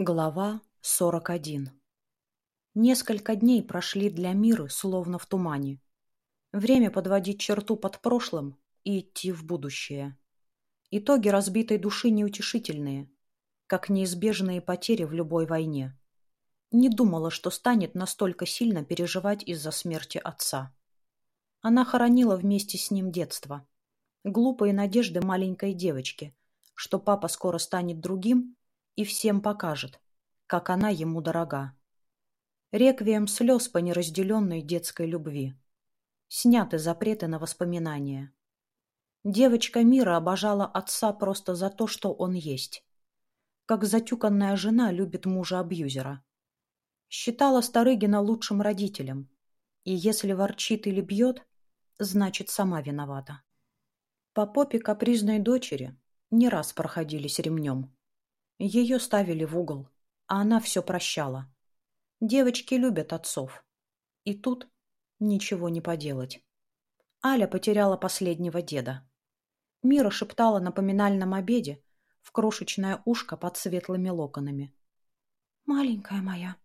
Глава 41 Несколько дней прошли для Миры словно в тумане. Время подводить черту под прошлым и идти в будущее. Итоги разбитой души неутешительные, как неизбежные потери в любой войне. Не думала, что станет настолько сильно переживать из-за смерти отца. Она хоронила вместе с ним детство. Глупые надежды маленькой девочки, что папа скоро станет другим и всем покажет, как она ему дорога. Реквием слез по неразделенной детской любви. Сняты запреты на воспоминания. Девочка Мира обожала отца просто за то, что он есть. Как затюканная жена любит мужа-абьюзера. Считала Старыгина лучшим родителем. И если ворчит или бьет, значит, сама виновата. По попе капризной дочери не раз проходились ремнем. Ее ставили в угол, а она все прощала. Девочки любят отцов. И тут ничего не поделать. Аля потеряла последнего деда. Мира шептала на поминальном обеде в крошечное ушко под светлыми локонами. «Маленькая моя,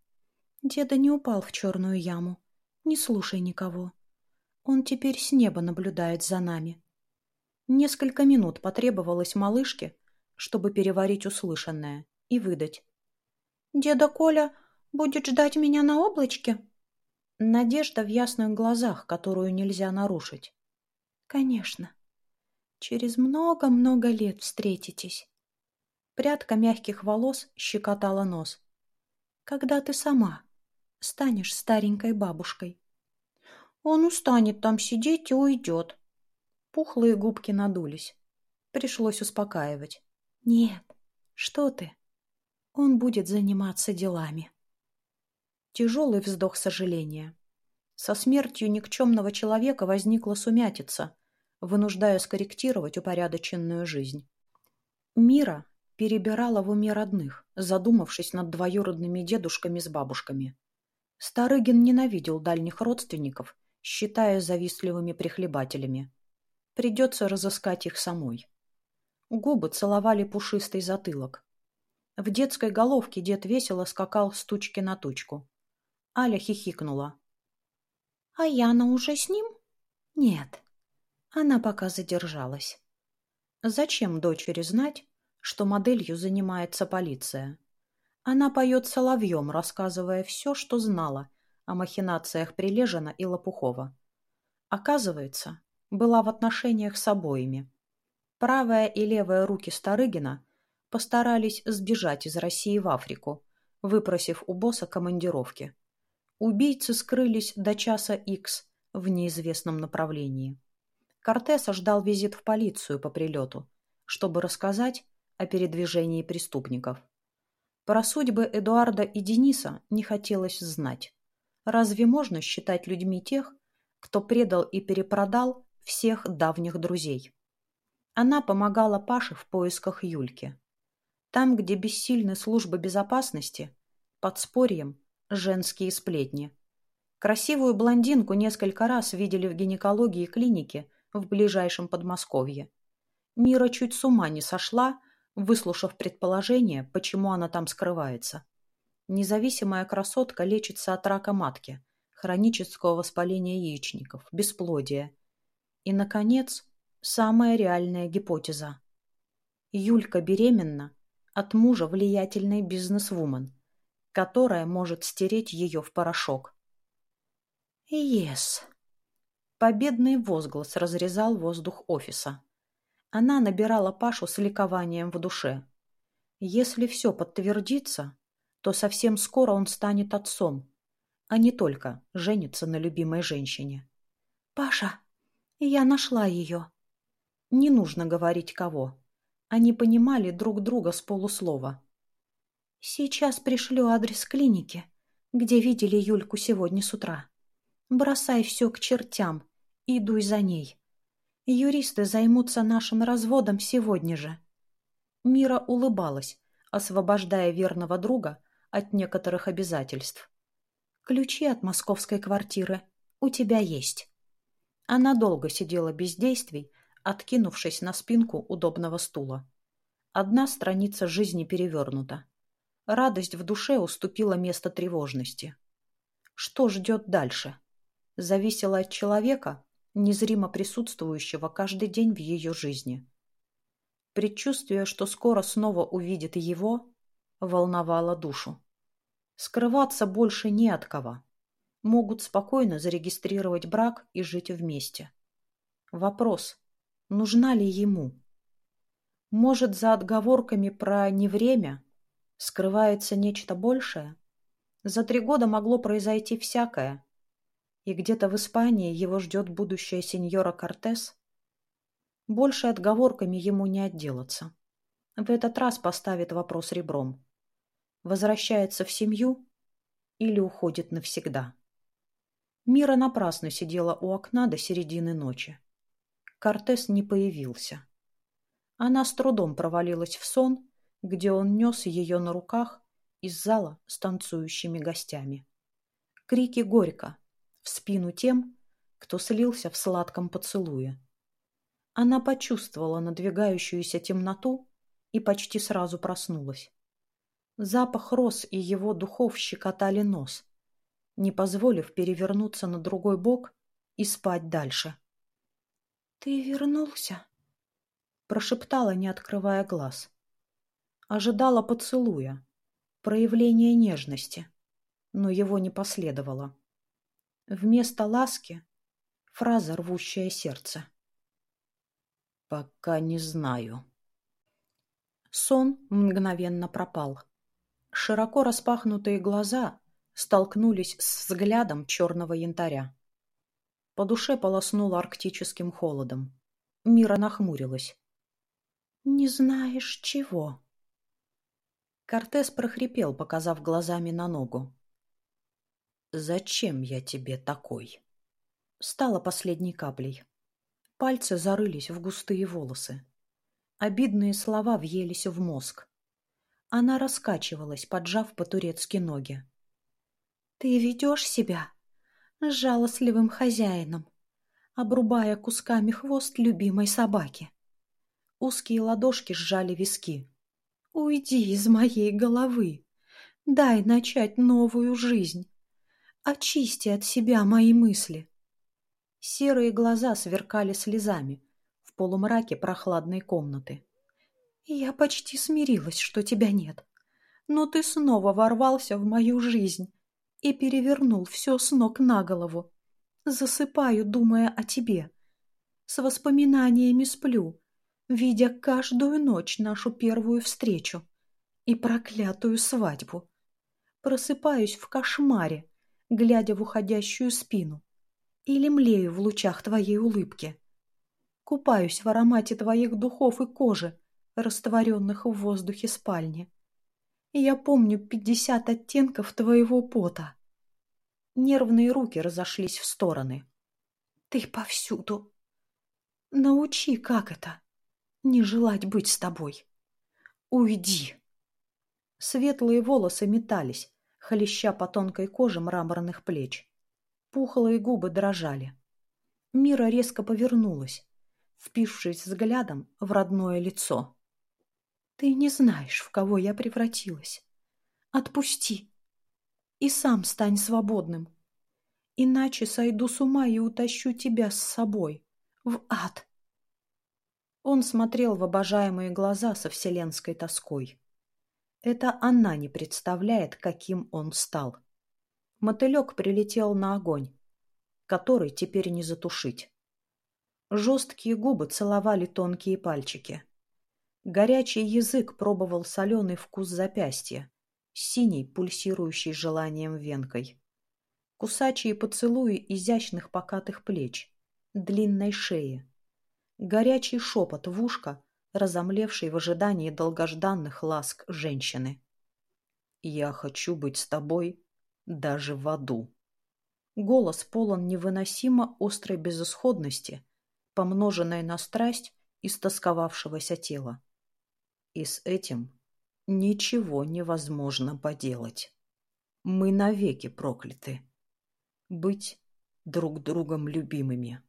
деда не упал в черную яму. Не слушай никого. Он теперь с неба наблюдает за нами». Несколько минут потребовалось малышке, чтобы переварить услышанное и выдать. «Деда Коля будет ждать меня на облачке?» Надежда в ясных глазах, которую нельзя нарушить. «Конечно. Через много-много лет встретитесь». Прядка мягких волос щекотала нос. «Когда ты сама станешь старенькой бабушкой?» «Он устанет там сидеть и уйдет». Пухлые губки надулись. Пришлось успокаивать. Нет, что ты? Он будет заниматься делами. Тяжелый вздох сожаления. Со смертью никчемного человека возникла сумятица, вынуждая скорректировать упорядоченную жизнь. Мира перебирала в уме родных, задумавшись над двоюродными дедушками с бабушками. Старыгин ненавидел дальних родственников, считая завистливыми прихлебателями. Придется разыскать их самой. Губы целовали пушистый затылок. В детской головке дед весело скакал с тучки на тучку. Аля хихикнула. «А Яна уже с ним?» «Нет». Она пока задержалась. Зачем дочери знать, что моделью занимается полиция? Она поет соловьем, рассказывая все, что знала о махинациях Прилежина и Лопухова. Оказывается, была в отношениях с обоими. Правая и левая руки Старыгина постарались сбежать из России в Африку, выпросив у босса командировки. Убийцы скрылись до часа Х в неизвестном направлении. Кортеса ждал визит в полицию по прилету, чтобы рассказать о передвижении преступников. Про судьбы Эдуарда и Дениса не хотелось знать. Разве можно считать людьми тех, кто предал и перепродал всех давних друзей? Она помогала Паше в поисках Юльки. Там, где бессильны службы безопасности, под спорьем женские сплетни. Красивую блондинку несколько раз видели в гинекологии клинике в ближайшем Подмосковье. Мира чуть с ума не сошла, выслушав предположение, почему она там скрывается. Независимая красотка лечится от рака матки, хронического воспаления яичников, бесплодия. И, наконец, Самая реальная гипотеза. Юлька беременна от мужа влиятельной бизнесвумен, которая может стереть ее в порошок. «Ес!» Победный возглас разрезал воздух офиса. Она набирала Пашу с ликованием в душе. Если все подтвердится, то совсем скоро он станет отцом, а не только женится на любимой женщине. «Паша, я нашла ее!» Не нужно говорить кого. Они понимали друг друга с полуслова. «Сейчас пришлю адрес клиники, где видели Юльку сегодня с утра. Бросай все к чертям и дуй за ней. Юристы займутся нашим разводом сегодня же». Мира улыбалась, освобождая верного друга от некоторых обязательств. «Ключи от московской квартиры у тебя есть». Она долго сидела без действий, откинувшись на спинку удобного стула. Одна страница жизни перевернута. Радость в душе уступила место тревожности. Что ждет дальше? Зависело от человека, незримо присутствующего каждый день в ее жизни. Предчувствие, что скоро снова увидит его, волновало душу. Скрываться больше не от кого. Могут спокойно зарегистрировать брак и жить вместе. Вопрос, нужна ли ему? Может, за отговорками про «не время» скрывается нечто большее? За три года могло произойти всякое. И где-то в Испании его ждет будущая сеньора Кортес. Больше отговорками ему не отделаться. В этот раз поставит вопрос ребром. Возвращается в семью или уходит навсегда? Мира напрасно сидела у окна до середины ночи. Кортес не появился. Она с трудом провалилась в сон, где он нес ее на руках из зала с танцующими гостями. Крики горько в спину тем, кто слился в сладком поцелуе. Она почувствовала надвигающуюся темноту и почти сразу проснулась. Запах роз и его духов щекотали нос, не позволив перевернуться на другой бок и спать дальше. «Ты вернулся?» прошептала, не открывая глаз. Ожидала поцелуя, проявления нежности, но его не последовало. Вместо ласки — фраза, рвущая сердце. «Пока не знаю». Сон мгновенно пропал. Широко распахнутые глаза столкнулись с взглядом черного янтаря. По душе полоснуло арктическим холодом. Мира нахмурилась. «Не знаешь чего?» Кортес прохрипел, показав глазами на ногу. «Зачем я тебе такой?» Стало последней каплей. Пальцы зарылись в густые волосы. Обидные слова въелись в мозг. Она раскачивалась, поджав по-турецки ноги. «Ты ведешь себя жалостливым хозяином, обрубая кусками хвост любимой собаки. Узкие ладошки сжали виски. «Уйди из моей головы. Дай начать новую жизнь. Очисти от себя мои мысли». Серые глаза сверкали слезами в полумраке прохладной комнаты. «Я почти смирилась, что тебя нет. Но ты снова ворвался в мою жизнь и перевернул все с ног на голову. Засыпаю, думая о тебе. С воспоминаниями сплю, видя каждую ночь нашу первую встречу и проклятую свадьбу. Просыпаюсь в кошмаре, глядя в уходящую спину, или млею в лучах твоей улыбки. Купаюсь в аромате твоих духов и кожи, растворенных в воздухе спальни. И я помню пятьдесят оттенков твоего пота. Нервные руки разошлись в стороны. Ты повсюду. Научи, как это не желать быть с тобой. Уйди!» Светлые волосы метались, хлеща по тонкой коже мраморных плеч. Пухлые губы дрожали. Мира резко повернулась, впившись взглядом в родное лицо. «Ты не знаешь, в кого я превратилась. Отпусти, и сам стань свободным. Иначе сойду с ума и утащу тебя с собой в ад». Он смотрел в обожаемые глаза со вселенской тоской. Это она не представляет, каким он стал. Мотылек прилетел на огонь, который теперь не затушить. Жесткие губы целовали тонкие пальчики. Горячий язык пробовал соленый вкус запястья, синий, пульсирующий желанием венкой. Кусачие поцелуи изящных покатых плеч, длинной шеи, горячий шепот в ушко, разомлевший в ожидании долгожданных ласк женщины. «Я хочу быть с тобой даже в аду». Голос полон невыносимо острой безысходности, помноженной на страсть истосковавшегося тела. И с этим ничего невозможно поделать. Мы навеки прокляты. Быть друг другом любимыми.